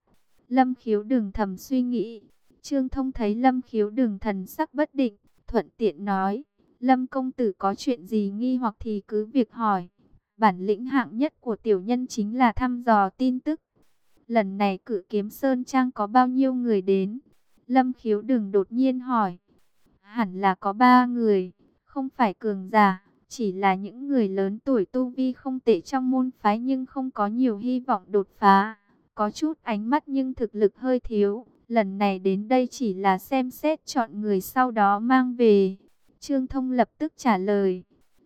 Lâm khiếu đừng thầm suy nghĩ. Trương thông thấy lâm khiếu đừng thần sắc bất định. Thuận tiện nói. Lâm công tử có chuyện gì nghi hoặc thì cứ việc hỏi. Bản lĩnh hạng nhất của tiểu nhân chính là thăm dò tin tức. Lần này cử kiếm Sơn Trang có bao nhiêu người đến? Lâm khiếu đừng đột nhiên hỏi. Hẳn là có ba người, không phải cường giả, chỉ là những người lớn tuổi tu vi không tệ trong môn phái nhưng không có nhiều hy vọng đột phá. Có chút ánh mắt nhưng thực lực hơi thiếu. Lần này đến đây chỉ là xem xét chọn người sau đó mang về. Trương Thông lập tức trả lời.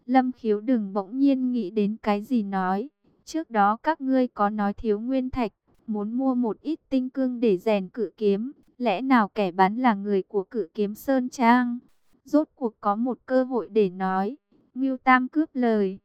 Lâm khiếu đừng bỗng nhiên nghĩ đến cái gì nói. Trước đó các ngươi có nói thiếu nguyên thạch, muốn mua một ít tinh cương để rèn cử kiếm. Lẽ nào kẻ bán là người của cử kiếm Sơn Trang? Rốt cuộc có một cơ hội để nói. Ngưu Tam cướp lời.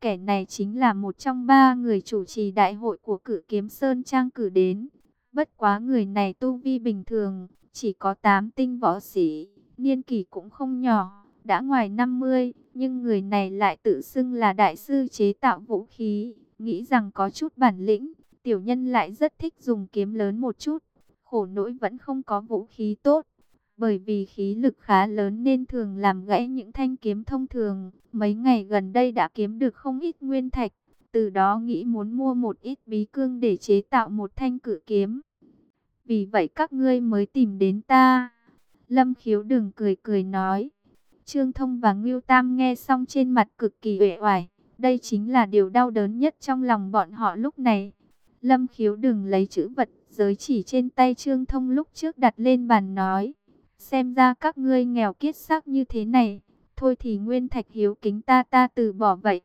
Kẻ này chính là một trong ba người chủ trì đại hội của cử kiếm Sơn Trang cử đến. Bất quá người này tu vi bình thường, chỉ có 8 tinh võ sĩ, niên kỷ cũng không nhỏ đã ngoài 50, nhưng người này lại tự xưng là đại sư chế tạo vũ khí, nghĩ rằng có chút bản lĩnh, tiểu nhân lại rất thích dùng kiếm lớn một chút, khổ nỗi vẫn không có vũ khí tốt. Bởi vì khí lực khá lớn nên thường làm gãy những thanh kiếm thông thường, mấy ngày gần đây đã kiếm được không ít nguyên thạch, từ đó nghĩ muốn mua một ít bí cương để chế tạo một thanh cử kiếm. Vì vậy các ngươi mới tìm đến ta. Lâm khiếu đừng cười cười nói. Trương Thông và Ngưu Tam nghe xong trên mặt cực kỳ uể oải. Đây chính là điều đau đớn nhất trong lòng bọn họ lúc này. Lâm khiếu đừng lấy chữ vật giới chỉ trên tay Trương Thông lúc trước đặt lên bàn nói. Xem ra các ngươi nghèo kiết xác như thế này. Thôi thì nguyên thạch hiếu kính ta ta từ bỏ vậy.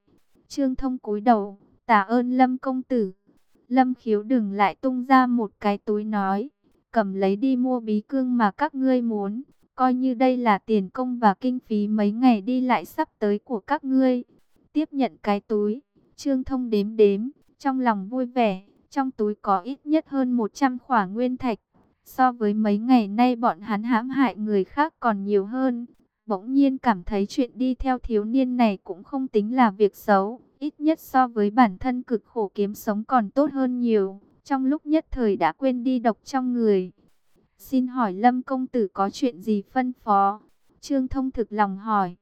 Trương Thông cúi đầu, tạ ơn Lâm công tử. Lâm khiếu đừng lại tung ra một cái túi nói. Cầm lấy đi mua bí cương mà các ngươi muốn. Coi như đây là tiền công và kinh phí mấy ngày đi lại sắp tới của các ngươi. Tiếp nhận cái túi, Trương Thông đếm đếm, trong lòng vui vẻ, trong túi có ít nhất hơn 100 khỏa nguyên thạch. So với mấy ngày nay bọn hắn hãm hại người khác còn nhiều hơn. Bỗng nhiên cảm thấy chuyện đi theo thiếu niên này cũng không tính là việc xấu. Ít nhất so với bản thân cực khổ kiếm sống còn tốt hơn nhiều. Trong lúc nhất thời đã quên đi độc trong người. Xin hỏi Lâm công tử có chuyện gì phân phó? Trương Thông thực lòng hỏi.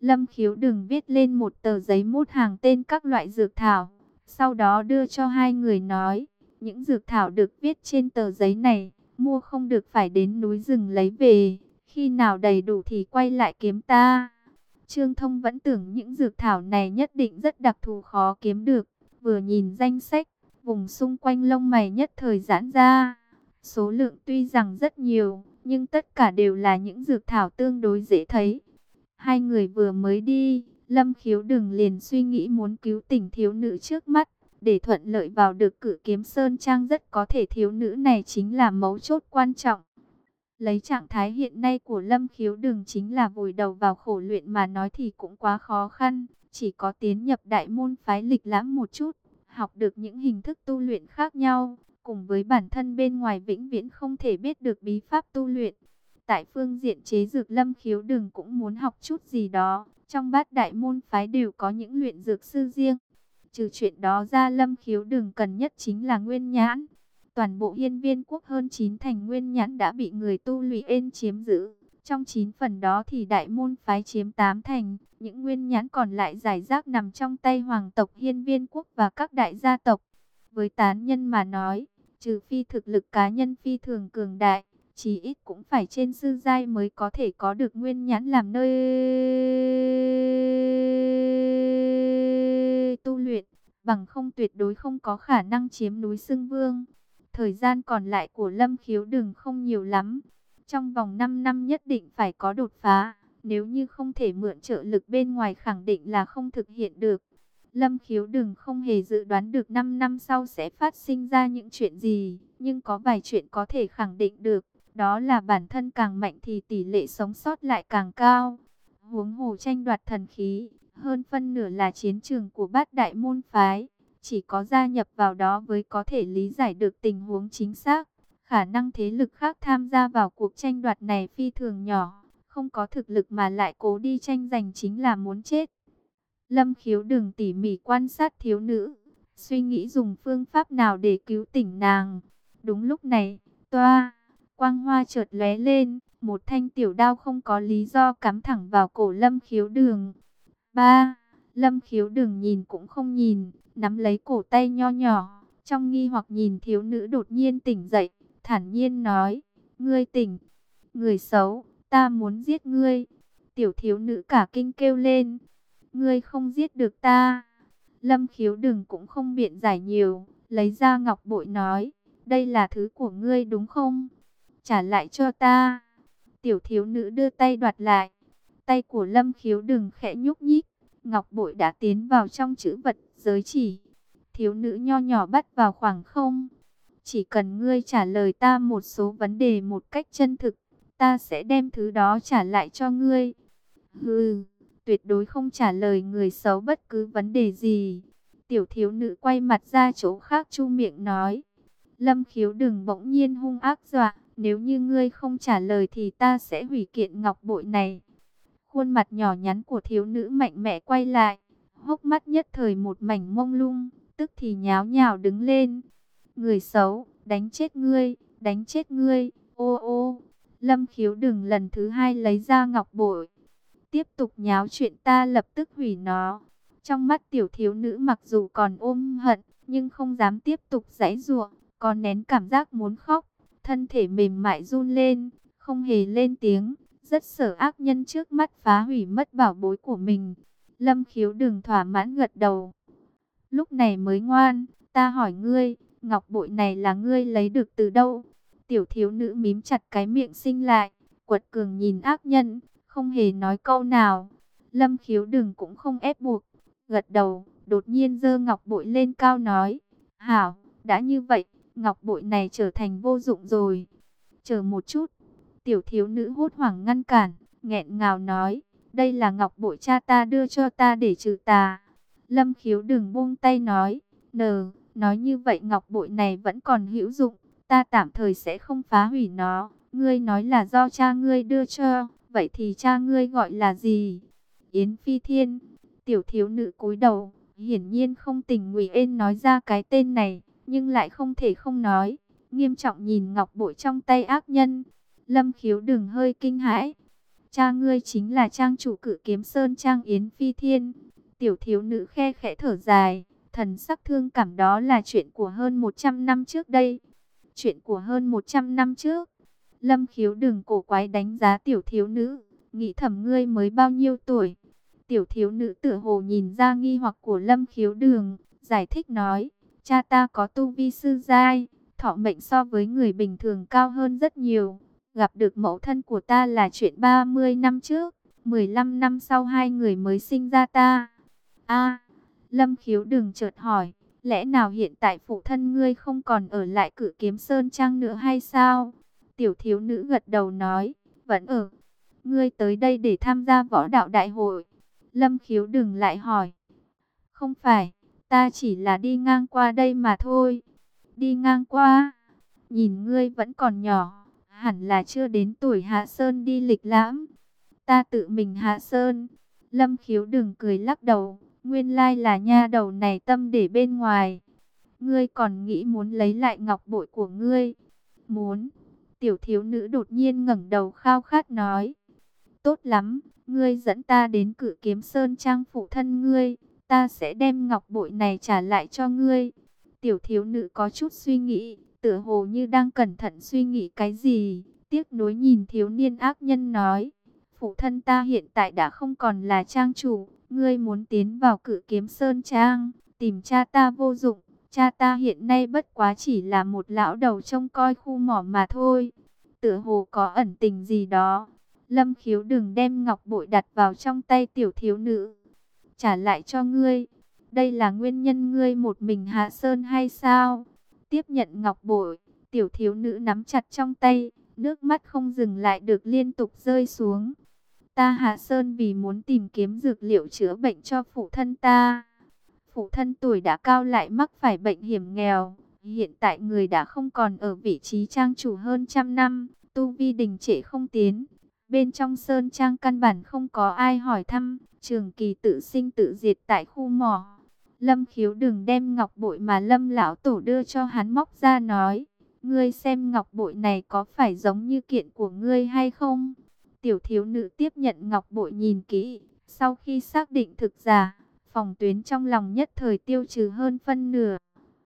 Lâm khiếu đừng viết lên một tờ giấy mút hàng tên các loại dược thảo. Sau đó đưa cho hai người nói. Những dược thảo được viết trên tờ giấy này. Mua không được phải đến núi rừng lấy về. Khi nào đầy đủ thì quay lại kiếm ta. Trương Thông vẫn tưởng những dược thảo này nhất định rất đặc thù khó kiếm được. Vừa nhìn danh sách, vùng xung quanh lông mày nhất thời giãn ra. Số lượng tuy rằng rất nhiều, nhưng tất cả đều là những dược thảo tương đối dễ thấy. Hai người vừa mới đi, Lâm Khiếu đừng liền suy nghĩ muốn cứu tỉnh thiếu nữ trước mắt. Để thuận lợi vào được cử kiếm Sơn Trang rất có thể thiếu nữ này chính là mấu chốt quan trọng. Lấy trạng thái hiện nay của Lâm Khiếu Đừng chính là vùi đầu vào khổ luyện mà nói thì cũng quá khó khăn. Chỉ có tiến nhập đại môn phái lịch lãm một chút, học được những hình thức tu luyện khác nhau, cùng với bản thân bên ngoài vĩnh viễn không thể biết được bí pháp tu luyện. Tại phương diện chế dược Lâm Khiếu Đừng cũng muốn học chút gì đó, trong bát đại môn phái đều có những luyện dược sư riêng. Trừ chuyện đó ra Lâm Khiếu Đừng cần nhất chính là nguyên nhãn. Toàn bộ hiên viên quốc hơn 9 thành nguyên nhãn đã bị người tu luyện chiếm giữ. Trong 9 phần đó thì đại môn phái chiếm 8 thành, những nguyên nhãn còn lại giải rác nằm trong tay hoàng tộc hiên viên quốc và các đại gia tộc. Với tán nhân mà nói, trừ phi thực lực cá nhân phi thường cường đại, chỉ ít cũng phải trên sư giai mới có thể có được nguyên nhãn làm nơi tu luyện, bằng không tuyệt đối không có khả năng chiếm núi xưng vương. Thời gian còn lại của Lâm Khiếu đừng không nhiều lắm. Trong vòng 5 năm nhất định phải có đột phá. Nếu như không thể mượn trợ lực bên ngoài khẳng định là không thực hiện được. Lâm Khiếu đừng không hề dự đoán được 5 năm sau sẽ phát sinh ra những chuyện gì. Nhưng có vài chuyện có thể khẳng định được. Đó là bản thân càng mạnh thì tỷ lệ sống sót lại càng cao. Huống hồ tranh đoạt thần khí, hơn phân nửa là chiến trường của bát đại môn phái. Chỉ có gia nhập vào đó mới có thể lý giải được tình huống chính xác. Khả năng thế lực khác tham gia vào cuộc tranh đoạt này phi thường nhỏ. Không có thực lực mà lại cố đi tranh giành chính là muốn chết. Lâm khiếu đừng tỉ mỉ quan sát thiếu nữ. Suy nghĩ dùng phương pháp nào để cứu tỉnh nàng. Đúng lúc này, toa, quang hoa chợt lóe lên. Một thanh tiểu đao không có lý do cắm thẳng vào cổ lâm khiếu đường. Ba, lâm khiếu đường nhìn cũng không nhìn nắm lấy cổ tay nho nhỏ, trong nghi hoặc nhìn thiếu nữ đột nhiên tỉnh dậy, thản nhiên nói, ngươi tỉnh, người xấu, ta muốn giết ngươi. Tiểu thiếu nữ cả kinh kêu lên, ngươi không giết được ta. Lâm khiếu đừng cũng không biện giải nhiều, lấy ra ngọc bội nói, đây là thứ của ngươi đúng không? Trả lại cho ta. Tiểu thiếu nữ đưa tay đoạt lại. Tay của lâm khiếu đừng khẽ nhúc nhích. Ngọc bội đã tiến vào trong chữ vật giới chỉ. Thiếu nữ nho nhỏ bắt vào khoảng không. Chỉ cần ngươi trả lời ta một số vấn đề một cách chân thực, ta sẽ đem thứ đó trả lại cho ngươi. Hừ, tuyệt đối không trả lời người xấu bất cứ vấn đề gì. Tiểu thiếu nữ quay mặt ra chỗ khác chu miệng nói. Lâm khiếu đừng bỗng nhiên hung ác dọa, nếu như ngươi không trả lời thì ta sẽ hủy kiện ngọc bội này. Khuôn mặt nhỏ nhắn của thiếu nữ mạnh mẽ quay lại, hốc mắt nhất thời một mảnh mông lung, tức thì nháo nhào đứng lên. Người xấu, đánh chết ngươi, đánh chết ngươi, ô ô. Lâm khiếu đừng lần thứ hai lấy ra ngọc bội. Tiếp tục nháo chuyện ta lập tức hủy nó. Trong mắt tiểu thiếu nữ mặc dù còn ôm hận, nhưng không dám tiếp tục giãy giụa, còn nén cảm giác muốn khóc, thân thể mềm mại run lên, không hề lên tiếng, rất sợ ác nhân trước mắt phá hủy mất bảo bối của mình. Lâm khiếu đừng thỏa mãn gật đầu. Lúc này mới ngoan, ta hỏi ngươi, ngọc bội này là ngươi lấy được từ đâu? Tiểu thiếu nữ mím chặt cái miệng sinh lại, quật cường nhìn ác nhân, không hề nói câu nào. Lâm khiếu đừng cũng không ép buộc, gật đầu, đột nhiên giơ ngọc bội lên cao nói. Hảo, đã như vậy, ngọc bội này trở thành vô dụng rồi. Chờ một chút, tiểu thiếu nữ hốt hoảng ngăn cản, nghẹn ngào nói. Đây là ngọc bội cha ta đưa cho ta để trừ tà. Lâm khiếu đừng buông tay nói. Nờ, nói như vậy ngọc bội này vẫn còn hữu dụng. Ta tạm thời sẽ không phá hủy nó. Ngươi nói là do cha ngươi đưa cho. Vậy thì cha ngươi gọi là gì? Yến Phi Thiên. Tiểu thiếu nữ cúi đầu. Hiển nhiên không tình nguyện nói ra cái tên này. Nhưng lại không thể không nói. Nghiêm trọng nhìn ngọc bội trong tay ác nhân. Lâm khiếu đừng hơi kinh hãi. Cha ngươi chính là trang chủ cử kiếm sơn trang Yến Phi Thiên. Tiểu thiếu nữ khe khẽ thở dài, thần sắc thương cảm đó là chuyện của hơn 100 năm trước đây. Chuyện của hơn 100 năm trước. Lâm khiếu đừng cổ quái đánh giá tiểu thiếu nữ, nghĩ thầm ngươi mới bao nhiêu tuổi. Tiểu thiếu nữ tựa hồ nhìn ra nghi hoặc của lâm khiếu đường, giải thích nói, cha ta có tu vi sư giai, thọ mệnh so với người bình thường cao hơn rất nhiều. Gặp được mẫu thân của ta là chuyện 30 năm trước, 15 năm sau hai người mới sinh ra ta. a lâm khiếu đường chợt hỏi, lẽ nào hiện tại phụ thân ngươi không còn ở lại cử kiếm sơn trang nữa hay sao? Tiểu thiếu nữ gật đầu nói, vẫn ở. Ngươi tới đây để tham gia võ đạo đại hội. Lâm khiếu đừng lại hỏi. Không phải, ta chỉ là đi ngang qua đây mà thôi. Đi ngang qua, nhìn ngươi vẫn còn nhỏ, hẳn là chưa đến tuổi hạ sơn đi lịch lãm. Ta tự mình hạ sơn. Lâm khiếu đừng cười lắc đầu, nguyên lai là nha đầu này tâm để bên ngoài. Ngươi còn nghĩ muốn lấy lại ngọc bội của ngươi. Muốn. Tiểu thiếu nữ đột nhiên ngẩng đầu khao khát nói. Tốt lắm, ngươi dẫn ta đến cử kiếm sơn trang phụ thân ngươi, ta sẽ đem ngọc bội này trả lại cho ngươi. Tiểu thiếu nữ có chút suy nghĩ, tựa hồ như đang cẩn thận suy nghĩ cái gì, tiếc nuối nhìn thiếu niên ác nhân nói. Phụ thân ta hiện tại đã không còn là trang chủ, ngươi muốn tiến vào cử kiếm sơn trang, tìm cha ta vô dụng. Cha ta hiện nay bất quá chỉ là một lão đầu trông coi khu mỏ mà thôi. Tựa hồ có ẩn tình gì đó. Lâm khiếu đừng đem ngọc bội đặt vào trong tay tiểu thiếu nữ. Trả lại cho ngươi. Đây là nguyên nhân ngươi một mình hạ sơn hay sao? Tiếp nhận ngọc bội, tiểu thiếu nữ nắm chặt trong tay. Nước mắt không dừng lại được liên tục rơi xuống. Ta hạ sơn vì muốn tìm kiếm dược liệu chữa bệnh cho phụ thân ta. Phụ thân tuổi đã cao lại mắc phải bệnh hiểm nghèo. Hiện tại người đã không còn ở vị trí trang chủ hơn trăm năm. Tu vi đình trệ không tiến Bên trong sơn trang căn bản không có ai hỏi thăm, trường kỳ tự sinh tự diệt tại khu mỏ. Lâm khiếu đừng đem ngọc bội mà lâm lão tổ đưa cho hắn móc ra nói. Ngươi xem ngọc bội này có phải giống như kiện của ngươi hay không? Tiểu thiếu nữ tiếp nhận ngọc bội nhìn kỹ. Sau khi xác định thực giả, phòng tuyến trong lòng nhất thời tiêu trừ hơn phân nửa.